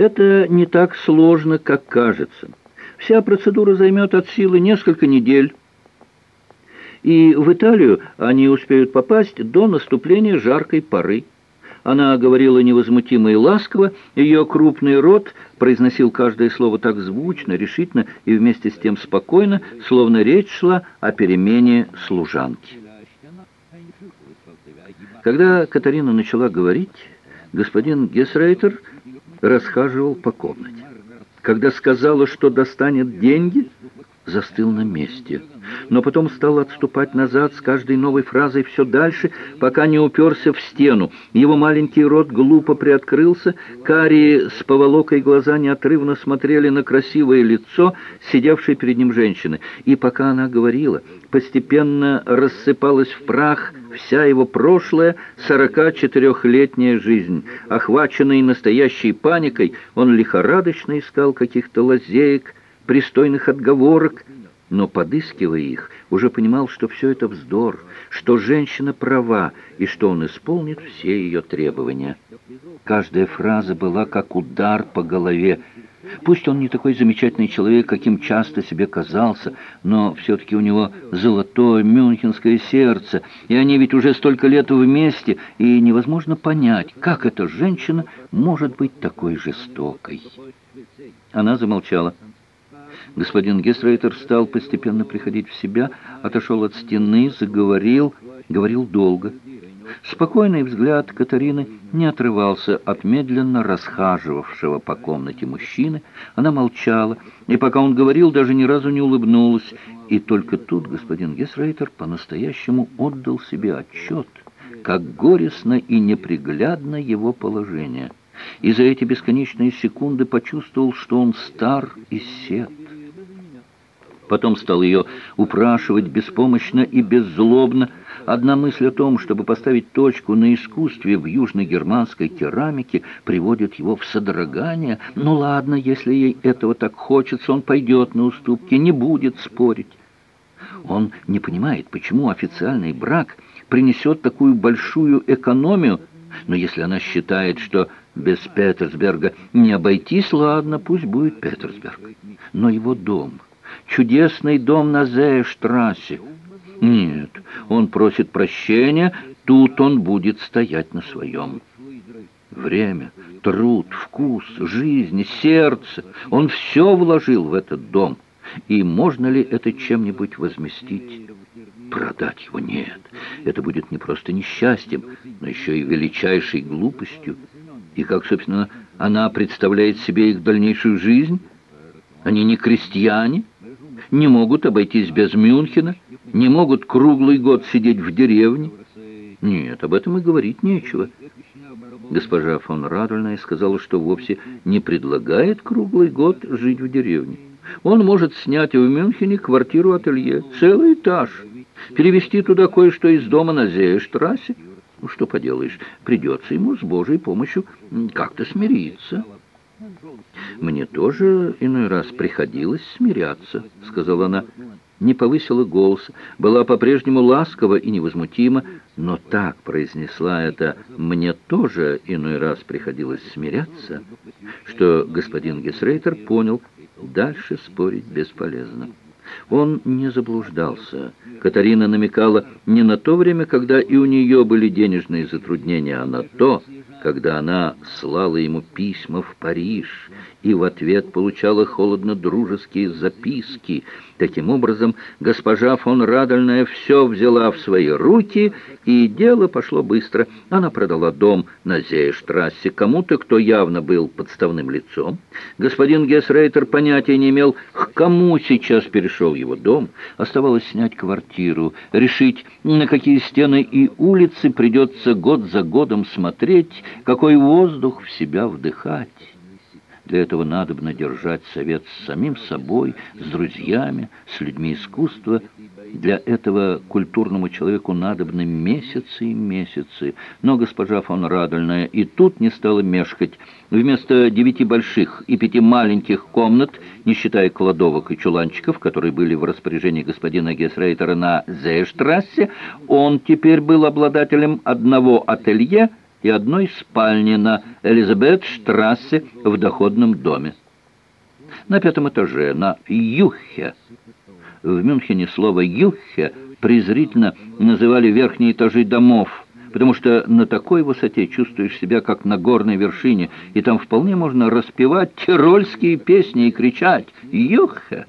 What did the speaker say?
Это не так сложно, как кажется. Вся процедура займет от силы несколько недель. И в Италию они успеют попасть до наступления жаркой поры. Она говорила невозмутимо и ласково, ее крупный рот произносил каждое слово так звучно, решительно и вместе с тем спокойно, словно речь шла о перемене служанки. Когда Катарина начала говорить, господин Гесрейтер расхаживал по комнате. Когда сказала, что достанет деньги, застыл на месте, но потом стал отступать назад с каждой новой фразой все дальше, пока не уперся в стену. Его маленький рот глупо приоткрылся, карие с поволокой глаза неотрывно смотрели на красивое лицо, сидевшей перед ним женщины. И пока она говорила, постепенно рассыпалась в прах вся его прошлая 44-летняя жизнь. Охваченный настоящей паникой, он лихорадочно искал каких-то лазеек, пристойных отговорок, но, подыскивая их, уже понимал, что все это вздор, что женщина права и что он исполнит все ее требования. Каждая фраза была как удар по голове. Пусть он не такой замечательный человек, каким часто себе казался, но все-таки у него золотое мюнхенское сердце, и они ведь уже столько лет вместе, и невозможно понять, как эта женщина может быть такой жестокой. Она замолчала. Господин Гестрейтер стал постепенно приходить в себя, отошел от стены, заговорил, говорил долго. Спокойный взгляд Катарины не отрывался от медленно расхаживавшего по комнате мужчины. Она молчала, и пока он говорил, даже ни разу не улыбнулась. И только тут господин Гесрейтер по-настоящему отдал себе отчет, как горестно и неприглядно его положение. И за эти бесконечные секунды почувствовал, что он стар и сед. Потом стал ее упрашивать беспомощно и беззлобно. Одна мысль о том, чтобы поставить точку на искусстве в южно-германской керамике, приводит его в содрогание. Ну ладно, если ей этого так хочется, он пойдет на уступки, не будет спорить. Он не понимает, почему официальный брак принесет такую большую экономию, но если она считает, что без Петерсберга не обойтись, ладно, пусть будет Петерсберг. Но его дом чудесный дом на Зеештрассе. Нет, он просит прощения, тут он будет стоять на своем. Время, труд, вкус, жизнь, сердце, он все вложил в этот дом. И можно ли это чем-нибудь возместить? Продать его нет. Это будет не просто несчастьем, но еще и величайшей глупостью. И как, собственно, она представляет себе их дальнейшую жизнь? Они не крестьяне, не могут обойтись без Мюнхена, не могут круглый год сидеть в деревне. Нет, об этом и говорить нечего. Госпожа фон Радульная сказала, что вовсе не предлагает круглый год жить в деревне. Он может снять в Мюнхене квартиру-ателье, целый этаж, перевести туда кое-что из дома на Зеештрассе. Ну, что поделаешь, придется ему с Божьей помощью как-то смириться». «Мне тоже иной раз приходилось смиряться», — сказала она. Не повысила голос, была по-прежнему ласкова и невозмутима, но так произнесла это «мне тоже иной раз приходилось смиряться», что господин Гесрейтер понял, дальше спорить бесполезно. Он не заблуждался. Катарина намекала не на то время, когда и у нее были денежные затруднения, а на то, когда она слала ему письма в Париж и в ответ получала холодно-дружеские записки. Таким образом, госпожа фон Радольная все взяла в свои руки, и дело пошло быстро. Она продала дом на Зейштрассе кому-то, кто явно был подставным лицом. Господин Гесрейтер понятия не имел, к кому сейчас перешел его дом. Оставалось снять квартиру, решить, на какие стены и улицы придется год за годом смотреть, какой воздух в себя вдыхать. Для этого надо бы надержать совет с самим собой, с друзьями, с людьми искусства. Для этого культурному человеку надобны месяцы и месяцы. Но госпожа фон Радольная и тут не стала мешкать. Вместо девяти больших и пяти маленьких комнат, не считая кладовок и чуланчиков, которые были в распоряжении господина Гесрейтера на Зейштрассе, он теперь был обладателем одного ателье – и одной спальни на Элизабет-штрассе в доходном доме. На пятом этаже, на Юхе. В Мюнхене слово «Юхе» презрительно называли верхние этажи домов, потому что на такой высоте чувствуешь себя как на горной вершине, и там вполне можно распевать тирольские песни и кричать «Юхе!»